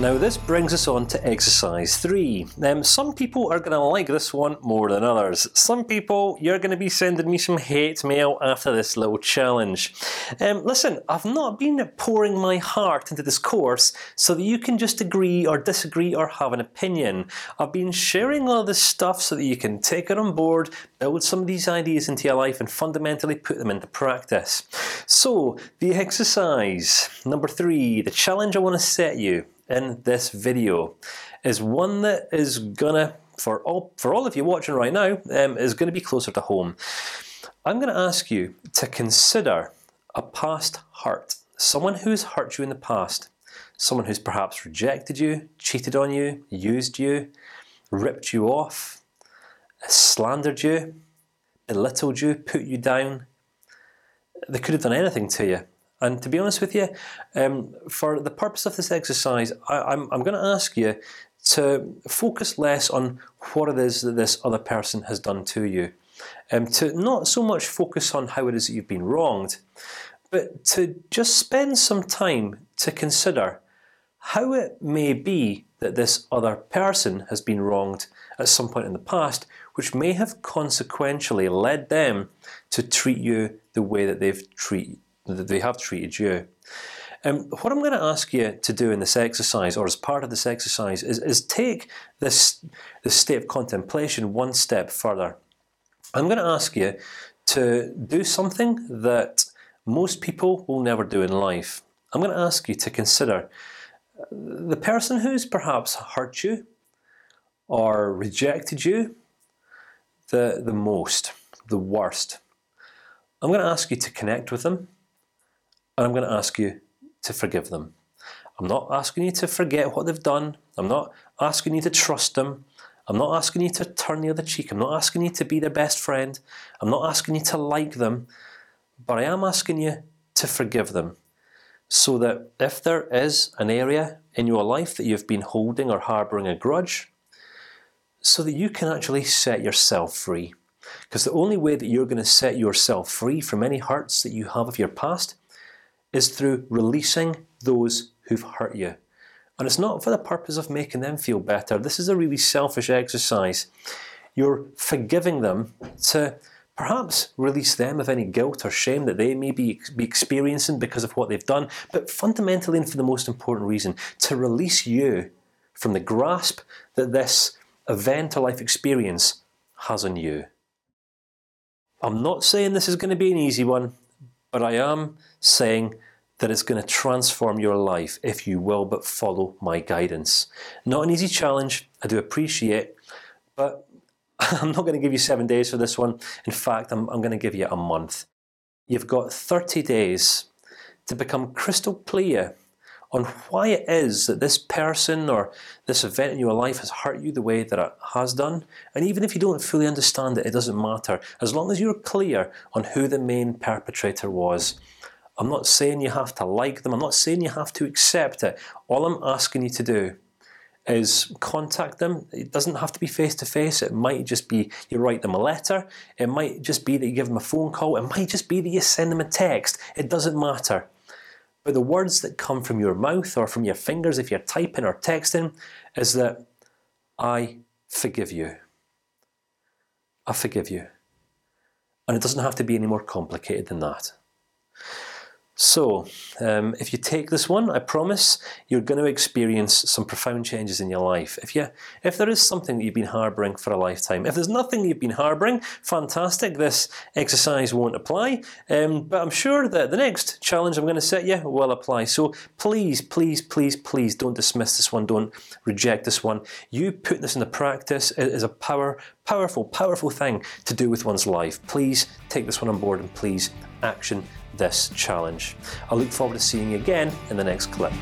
Now this brings us on to exercise three. Um, some people are going to like this one more than others. Some people you're going to be sending me some hate mail after this little challenge. Um, listen, I've not been pouring my heart into this course so that you can just agree or disagree or have an opinion. I've been sharing all this stuff so that you can take it on board, build some of these ideas into your life, and fundamentally put them into practice. So the exercise number three, the challenge I want to set you in this video is one that is gonna for all for all of you watching right now um, is going to be closer to home. I'm going to ask you to consider a past hurt, someone who has hurt you in the past, someone who's perhaps rejected you, cheated on you, used you, ripped you off, slandered you, belittled you, put you down. They could have done anything to you. And to be honest with you, um, for the purpose of this exercise, I, am I'm, I'm going to ask you to focus less on what it is that this other person has done to you, um, to not so much focus on how it is that you've been wronged, but to just spend some time to consider how it may be that this other person has been wronged at some point in the past, which may have consequentially led them to treat you the way that they've treated that they have treated you. Um, what I'm going to ask you to do in this exercise, or as part of this exercise, is, is take this state of contemplation one step further. I'm going to ask you to do something that most people will never do in life. I'm going to ask you to consider the person who's perhaps hurt you or rejected you the the most, the worst. I'm going to ask you to connect with them and I'm going to ask you to forgive them. I'm not asking you to forget what they've done. I'm not asking you to trust them. I'm not asking you to turn the other cheek. I'm not asking you to be their best friend. I'm not asking you to like them, but I am asking you to forgive them, so that if there is an area in your life that you've been holding or harboring a grudge, so that you can actually set yourself free. Because the only way that you're going to set yourself free from any hurts that you have of your past is through releasing those who've hurt you. And it's not for the purpose of making them feel better. This is a really selfish exercise. You're forgiving them to perhaps release them of any guilt or shame that they may be, be experiencing because of what they've done, but fundamentally, and for the most important reason, to release you from the grasp that this event or life experience has on you. I'm not saying this is going to be an easy one, but I am saying that it's going to transform your life if you will but follow my guidance. Not an easy challenge. I do appreciate, but I'm not going to give you seven days for this one. In fact, I'm, I'm going to give you a month. You've got 30 days to become crystal clear on why it is that this person or this event in your life has hurt you the way that it has done. And even if you don't fully understand it, it doesn't matter. As long as you're clear on who the main perpetrator was, I'm not saying you have to like them. I'm not saying you have to accept it. All I'm asking you to do is contact them. It doesn't have to be face to face. It might just be you write them a letter. It might just be that you give them a phone call. It might just be that you send them a text. It doesn't matter. But the words that come from your mouth or from your fingers, if you're typing or texting, is that I forgive you. I forgive you, and it doesn't have to be any more complicated than that. So, um, if you take this one, I promise you're going to experience some profound changes in your life. If you, if there is something that you've been harboring for a lifetime, if there's nothing you've been harboring, fantastic. This exercise won't apply, um, but I'm sure that the next challenge I'm going to set you will apply. So please, please, please, please don't dismiss this one. Don't reject this one. You put this into practice. It is a power, powerful, powerful thing to do with one's life. Please take this one on board and please action this challenge. I look forward to seeing you again in the next clip.